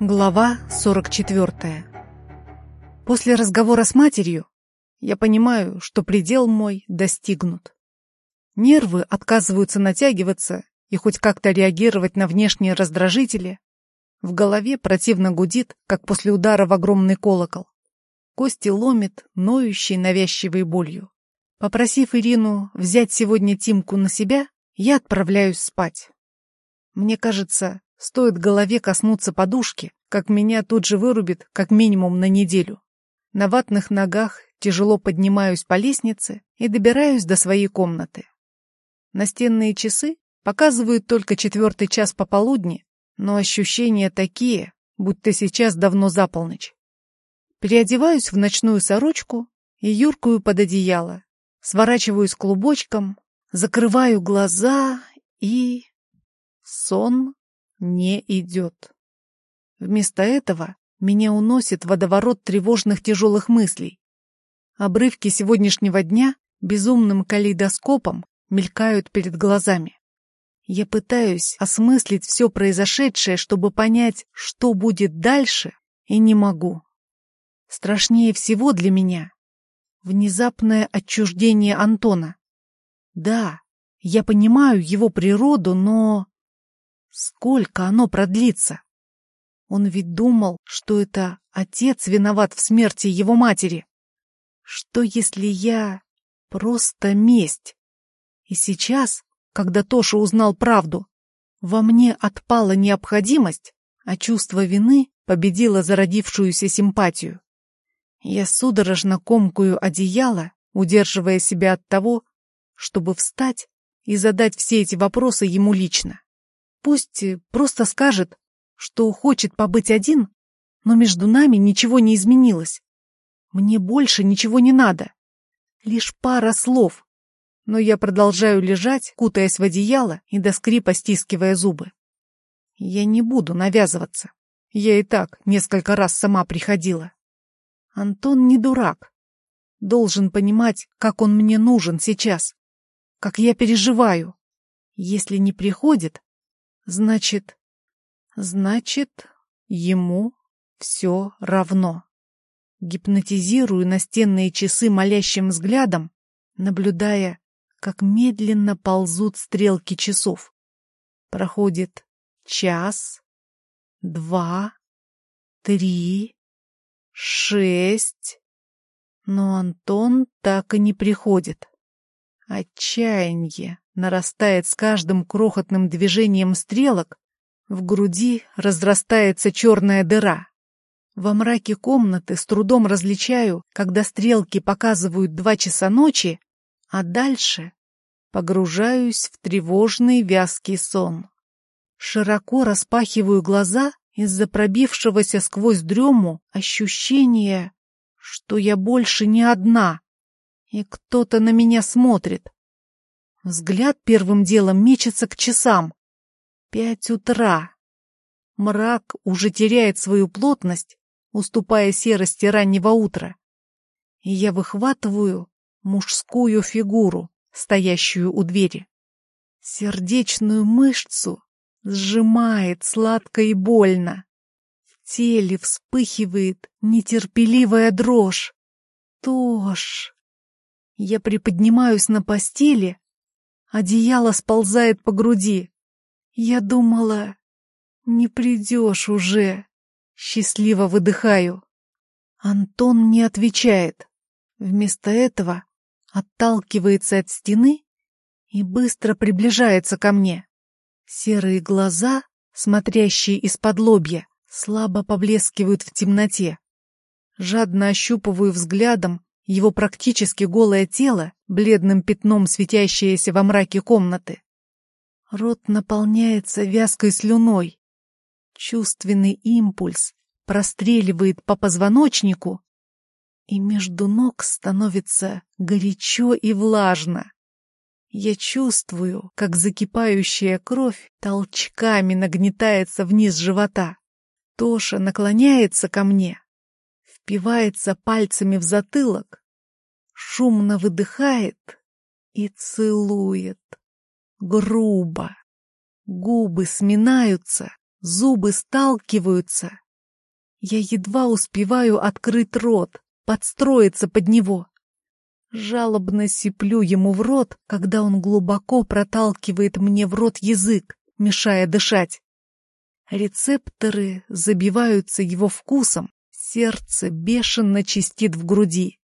Глава 44 После разговора с матерью я понимаю, что предел мой достигнут. Нервы отказываются натягиваться и хоть как-то реагировать на внешние раздражители. В голове противно гудит, как после удара в огромный колокол. Кости ломит, ноющей навязчивой болью. Попросив Ирину взять сегодня Тимку на себя, я отправляюсь спать. Мне кажется, Стоит голове коснуться подушки, как меня тут же вырубит как минимум на неделю. На ватных ногах тяжело поднимаюсь по лестнице и добираюсь до своей комнаты. Настенные часы показывают только четвертый час пополудни, но ощущения такие, будто сейчас давно за полночь. Переодеваюсь в ночную сорочку и юркую под одеяло, сворачиваюсь клубочком, закрываю глаза и... Сон не идет. Вместо этого меня уносит водоворот тревожных тяжелых мыслей. Обрывки сегодняшнего дня безумным калейдоскопом мелькают перед глазами. Я пытаюсь осмыслить все произошедшее, чтобы понять, что будет дальше, и не могу. Страшнее всего для меня внезапное отчуждение Антона. Да, я понимаю его природу, но... Сколько оно продлится? Он ведь думал, что это отец виноват в смерти его матери. Что если я просто месть? И сейчас, когда Тоша узнал правду, во мне отпала необходимость, а чувство вины победило зародившуюся симпатию. Я судорожно комкую одеяло, удерживая себя от того, чтобы встать и задать все эти вопросы ему лично. Пусть э, просто скажет, что хочет побыть один, но между нами ничего не изменилось. Мне больше ничего не надо. Лишь пара слов. Но я продолжаю лежать, кутаясь в одеяло и до скрипа стискивая зубы. Я не буду навязываться. Я и так несколько раз сама приходила. Антон не дурак. Должен понимать, как он мне нужен сейчас. Как я переживаю. Если не приходит, Значит, значит, ему все равно. Гипнотизирую настенные часы молящим взглядом, наблюдая, как медленно ползут стрелки часов. Проходит час, два, три, шесть. Но Антон так и не приходит. Отчаяние нарастает с каждым крохотным движением стрелок, в груди разрастается черная дыра. Во мраке комнаты с трудом различаю, когда стрелки показывают два часа ночи, а дальше погружаюсь в тревожный вязкий сон. Широко распахиваю глаза из-за пробившегося сквозь дрему ощущения, что я больше не одна, и кто-то на меня смотрит. Взгляд первым делом мечется к часам. Пять утра. Мрак уже теряет свою плотность, уступая серости раннего утра. И я выхватываю мужскую фигуру, стоящую у двери. Сердечную мышцу сжимает сладко и больно. В теле вспыхивает нетерпеливая дрожь. Тош! Я приподнимаюсь на постели, Одеяло сползает по груди. Я думала, не придешь уже. Счастливо выдыхаю. Антон не отвечает. Вместо этого отталкивается от стены и быстро приближается ко мне. Серые глаза, смотрящие из-под лобья, слабо поблескивают в темноте. Жадно ощупываю взглядом его практически голое тело, бледным пятном светящееся во мраке комнаты. Рот наполняется вязкой слюной. Чувственный импульс простреливает по позвоночнику, и между ног становится горячо и влажно. Я чувствую, как закипающая кровь толчками нагнетается вниз живота. Тоша наклоняется ко мне, впивается пальцами в затылок, шумно выдыхает и целует. Грубо. Губы сминаются, зубы сталкиваются, Я едва успеваю открыть рот, подстроиться под него. Жалобно сиплю ему в рот, когда он глубоко проталкивает мне в рот язык, мешая дышать. Рецепторы забиваются его вкусом, сердце бешено чистит в груди.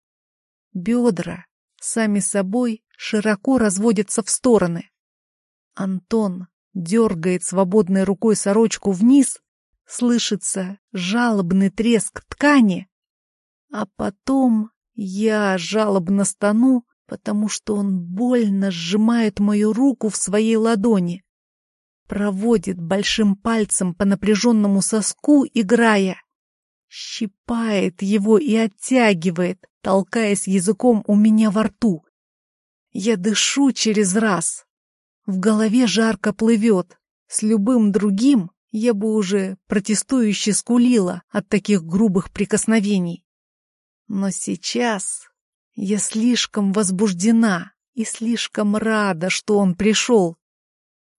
Бедра сами собой широко разводятся в стороны. Антон дергает свободной рукой сорочку вниз, слышится жалобный треск ткани, а потом я жалобно стану, потому что он больно сжимает мою руку в своей ладони, проводит большим пальцем по напряженному соску, играя, щипает его и оттягивает, толкаясь языком у меня во рту. Я дышу через раз. В голове жарко плывет. С любым другим я бы уже протестующе скулила от таких грубых прикосновений. Но сейчас я слишком возбуждена и слишком рада, что он пришел.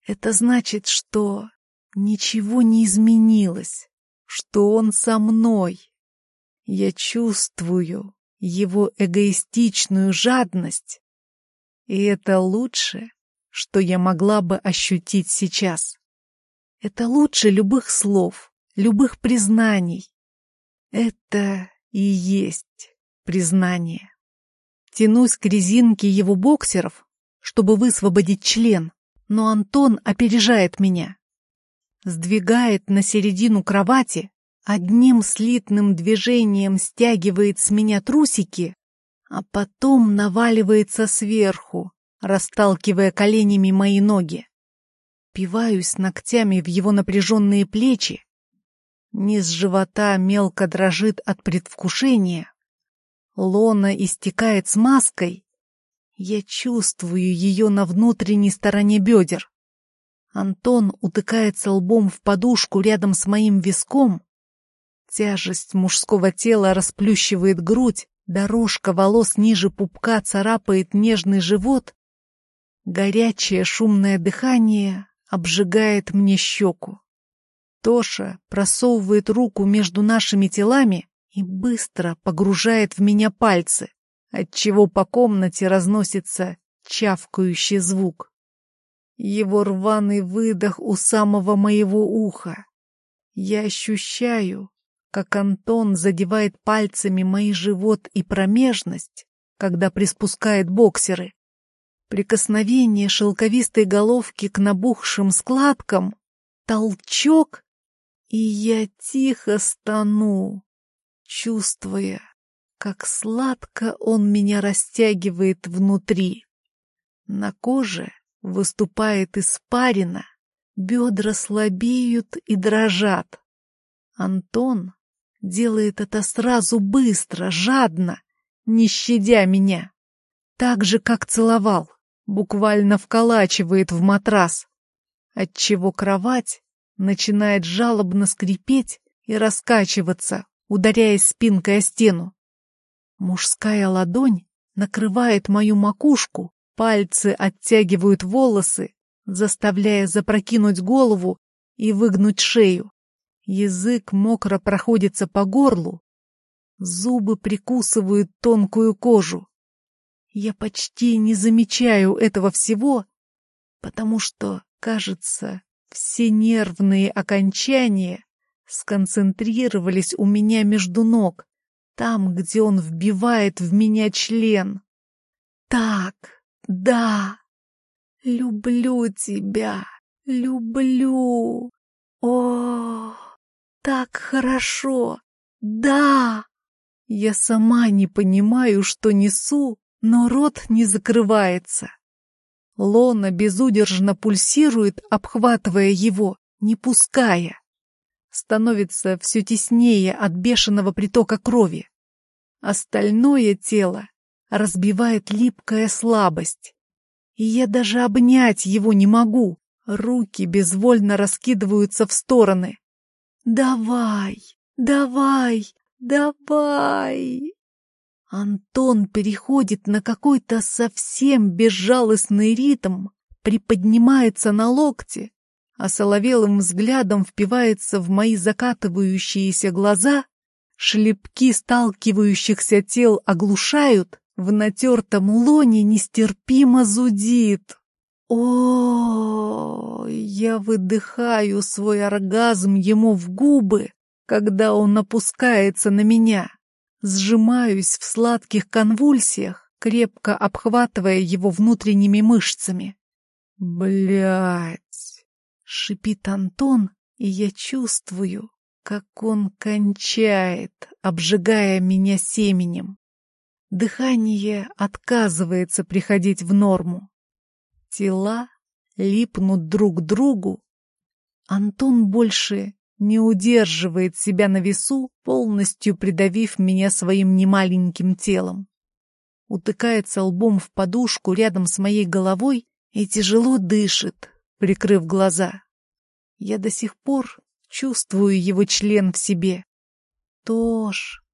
Это значит, что ничего не изменилось, что он со мной. Я чувствую его эгоистичную жадность, и это лучше, что я могла бы ощутить сейчас. Это лучше любых слов, любых признаний. Это и есть признание. Тянусь к резинке его боксеров, чтобы высвободить член, но Антон опережает меня. Сдвигает на середину кровати, одним слитным движением стягивает с меня трусики, а потом наваливается сверху, расталкивая коленями мои ноги. Пиваюсь ногтями в его напряженные плечи, Низ живота мелко дрожит от предвкушения. Лона истекает смазкой. Я чувствую ее на внутренней стороне бедер. Антон утыкается лбом в подушку рядом с моим виском. Тяжесть мужского тела расплющивает грудь, дорожка волос ниже пупка царапает нежный живот. Горячее шумное дыхание обжигает мне щеку. Тоша просовывает руку между нашими телами и быстро погружает в меня пальцы, отчего по комнате разносится чавкающий звук. Его рваный выдох у самого моего уха. Я ощущаю, как Антон задевает пальцами мой живот и промежность, когда приспускает боксеры. Прикосновение шелковистой головки к набухшим складкам, толчок, и я тихо стану, чувствуя, как сладко он меня растягивает внутри. На коже выступает испарина, бедра слабеют и дрожат. Антон делает это сразу быстро, жадно, не щадя меня. Так же, как целовал, буквально вколачивает в матрас, отчего кровать начинает жалобно скрипеть и раскачиваться, ударяясь спинкой о стену. Мужская ладонь накрывает мою макушку, пальцы оттягивают волосы, заставляя запрокинуть голову и выгнуть шею. Язык мокро проходится по горлу, зубы прикусывают тонкую кожу. Я почти не замечаю этого всего, потому что, кажется, все нервные окончания сконцентрировались у меня между ног, там, где он вбивает в меня член. Так, да, люблю тебя, люблю. О, так хорошо, да. Я сама не понимаю, что несу, но рот не закрывается. Лона безудержно пульсирует, обхватывая его, не пуская. Становится все теснее от бешеного притока крови. Остальное тело разбивает липкая слабость. И я даже обнять его не могу. Руки безвольно раскидываются в стороны. «Давай, давай, давай!» Антон переходит на какой-то совсем безжалостный ритм, приподнимается на локте, а соловелым взглядом впивается в мои закатывающиеся глаза шлепки сталкивающихся тел оглушают, в натертом лоне нестерпимо зудит. О, я выдыхаю свой оргазм ему в губы, когда он опускается на меня. Сжимаюсь в сладких конвульсиях, крепко обхватывая его внутренними мышцами. Блять! шипит Антон, и я чувствую, как он кончает, обжигая меня семенем. Дыхание отказывается приходить в норму. Тела липнут друг к другу. Антон больше не удерживает себя на весу, полностью придавив меня своим немаленьким телом. Утыкается лбом в подушку рядом с моей головой и тяжело дышит, прикрыв глаза. Я до сих пор чувствую его член в себе. Тош.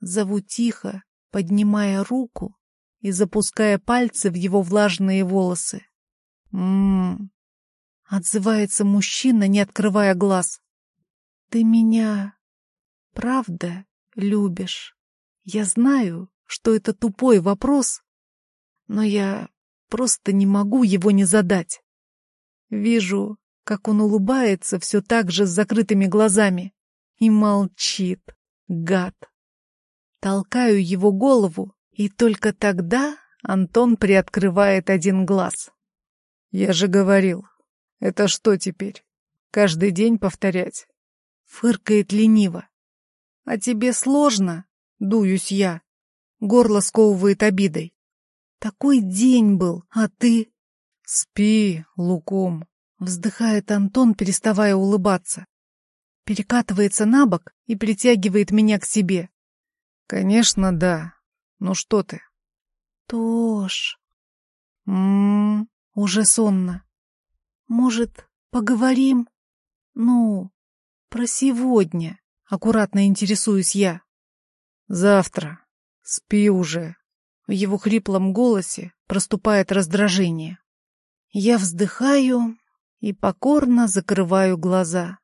Зову тихо, поднимая руку и запуская пальцы в его влажные волосы. Ммм. Отзывается мужчина, не открывая глаз. Ты меня правда любишь? Я знаю, что это тупой вопрос, но я просто не могу его не задать. Вижу, как он улыбается все так же с закрытыми глазами и молчит, гад. Толкаю его голову, и только тогда Антон приоткрывает один глаз. «Я же говорил, это что теперь? Каждый день повторять?» Фыркает лениво. «А тебе сложно?» — дуюсь я. Горло сковывает обидой. «Такой день был, а ты...» «Спи, луком!» — вздыхает Антон, переставая улыбаться. Перекатывается на бок и притягивает меня к себе. Конечно, да. Ну что ты? Тош. Ммм, уже сонно. Может, поговорим? Ну, про сегодня. Аккуратно интересуюсь я. Завтра. Спи уже. В его хриплом голосе проступает раздражение. Я вздыхаю и покорно закрываю глаза.